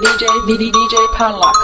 DJ VD DJ Padlock.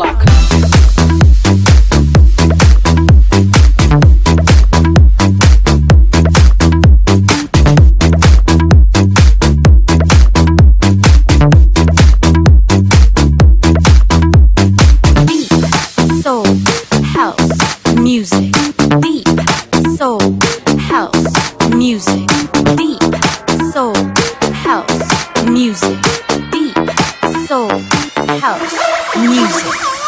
luck. Soul, house, music, deep. Soul, house, music, deep. Soul, house, music, deep. Soul, house music.